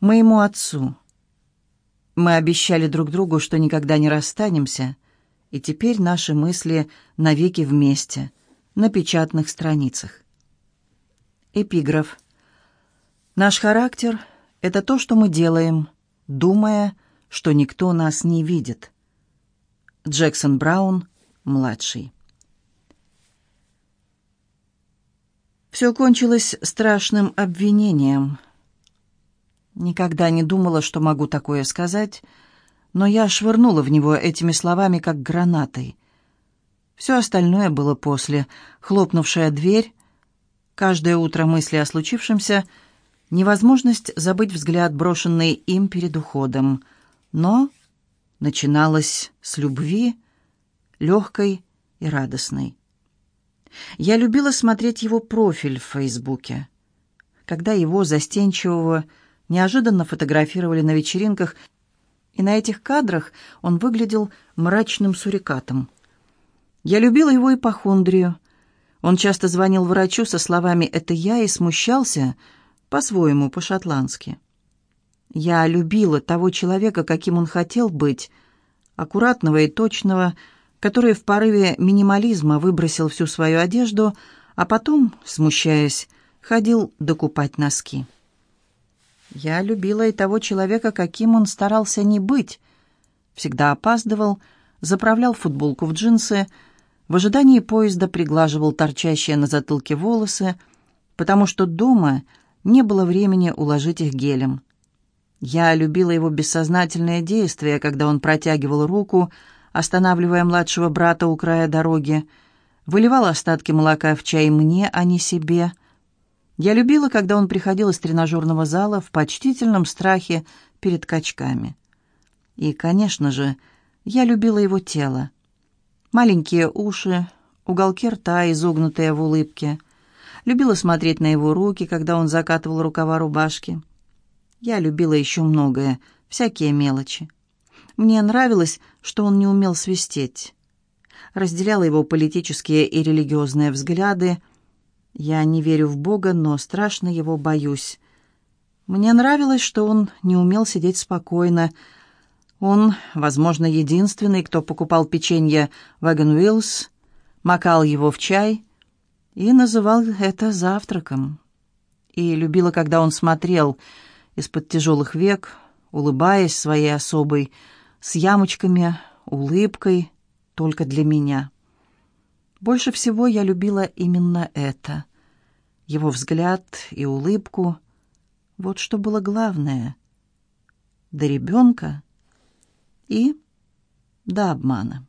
Моему отцу. Мы обещали друг другу, что никогда не расстанемся, и теперь наши мысли навеки вместе, на печатных страницах. Эпиграф. Наш характер — это то, что мы делаем, думая, что никто нас не видит. Джексон Браун, младший. Все кончилось страшным обвинением — Никогда не думала, что могу такое сказать, но я швырнула в него этими словами, как гранатой. Все остальное было после. Хлопнувшая дверь, каждое утро мысли о случившемся, невозможность забыть взгляд, брошенный им перед уходом. Но начиналось с любви, легкой и радостной. Я любила смотреть его профиль в Фейсбуке. Когда его, застенчивого, неожиданно фотографировали на вечеринках, и на этих кадрах он выглядел мрачным сурикатом. Я любила его ипохондрию. Он часто звонил врачу со словами «это я» и смущался, по-своему, по-шотландски. Я любила того человека, каким он хотел быть, аккуратного и точного, который в порыве минимализма выбросил всю свою одежду, а потом, смущаясь, ходил докупать носки. Я любила и того человека, каким он старался не быть. Всегда опаздывал, заправлял футболку в джинсы, в ожидании поезда приглаживал торчащие на затылке волосы, потому что дома не было времени уложить их гелем. Я любила его бессознательные действия, когда он протягивал руку, останавливая младшего брата у края дороги, выливал остатки молока в чай мне, а не себе — я любила, когда он приходил из тренажерного зала в почтительном страхе перед качками. И, конечно же, я любила его тело. Маленькие уши, уголки рта, изогнутые в улыбке. Любила смотреть на его руки, когда он закатывал рукава рубашки. Я любила еще многое, всякие мелочи. Мне нравилось, что он не умел свистеть. Разделяла его политические и религиозные взгляды, я не верю в Бога, но страшно его боюсь. Мне нравилось, что он не умел сидеть спокойно. Он, возможно, единственный, кто покупал печенье «Вагон Уиллс», макал его в чай и называл это завтраком. И любила, когда он смотрел из-под тяжелых век, улыбаясь своей особой, с ямочками, улыбкой, только для меня. Больше всего я любила именно это. Его взгляд и улыбку. Вот что было главное. До ребенка и до обмана.